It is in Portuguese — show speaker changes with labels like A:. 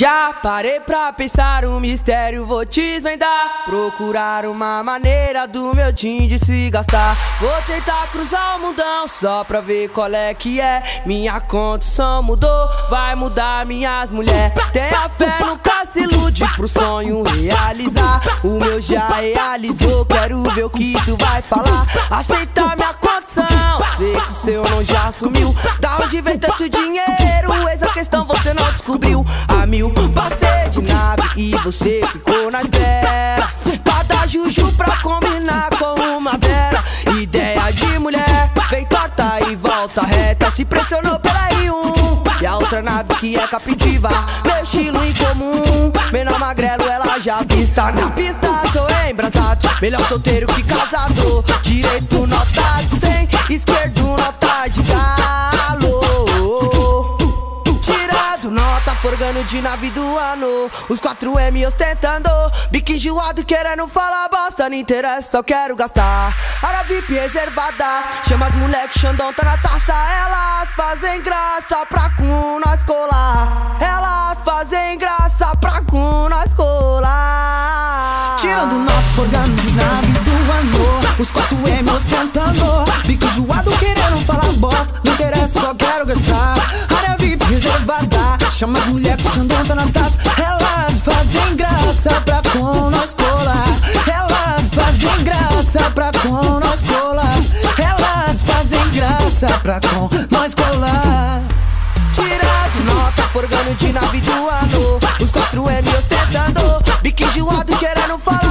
A: Já parei pra pensar um mistério, vou te desvendar. Procurar uma maneira do meu din de se gastar. Vou tentar cruzar o mundão só pra ver qual é que é. Minha condição mudou, vai mudar minhas mulheres. Tenha fé, nunca se ilude pro sonho realizar. O meu já realizou, quero ver o que tu vai falar. Aceitar minha condição, sei que o seu não já sumiu. Descobriu. A mil, passei de nave e você ficou na espera. Cada juju pra combinar com uma vera. Ideia de mulher, vem torta e volta reta. Se pressionou, peraí, um. E a outra nave que é captiva, meu estilo incomum. Menor magrelo, ela já vista na pista. Tô embrasado, melhor solteiro que casado. Direito nota forgando de nave do ano. Os 4M ostentando, bique enjoado querendo falar bosta. Não interessa, só quero gastar. Área VIP reservada, chama as moleque, Xandão tá na taça. Elas fazem graça pra com nós colar. Elas fazem graça pra com nós colar.
B: Tirando nota, forgando de nave do ano Os 4M ostentando Bico enjoado querendo falar bosta Não interessa, só quero gastar Reservada Chama as mulher puxando onda nas taças Elas fazem graça pra com nós colar Elas fazem graça pra com nós colar Elas fazem graça pra com nós colar
A: Tirado nota, forgando de nave do ano. Os 4M ostentando. Bique enjoado querendo falar